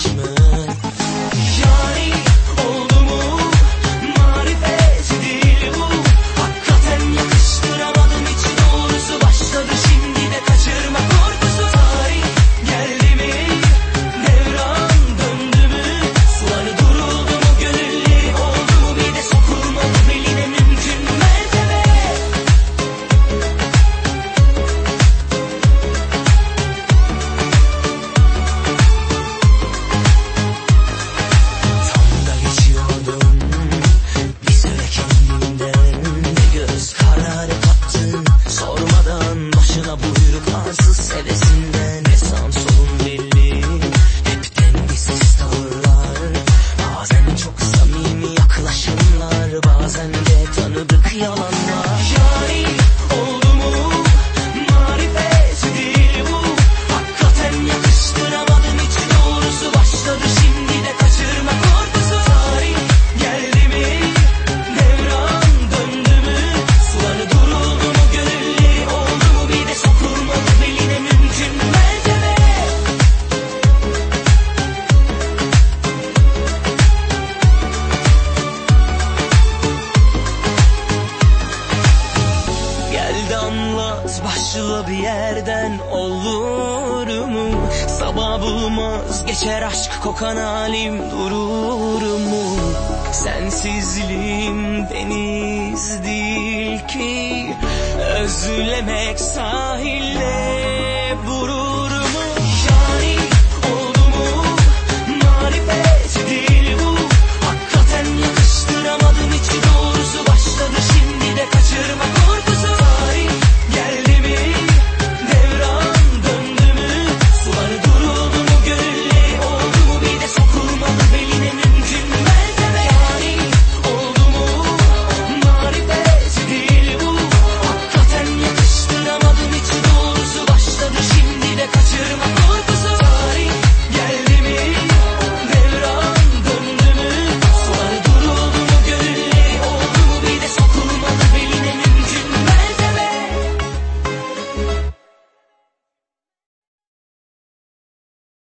为什么？Bazen de tanıdık yalan bir yerden olur mu? Sabah bulmaz geçer aşk kokan halim durur mu? Sensizliğim deniz değil ki Özlemek sahille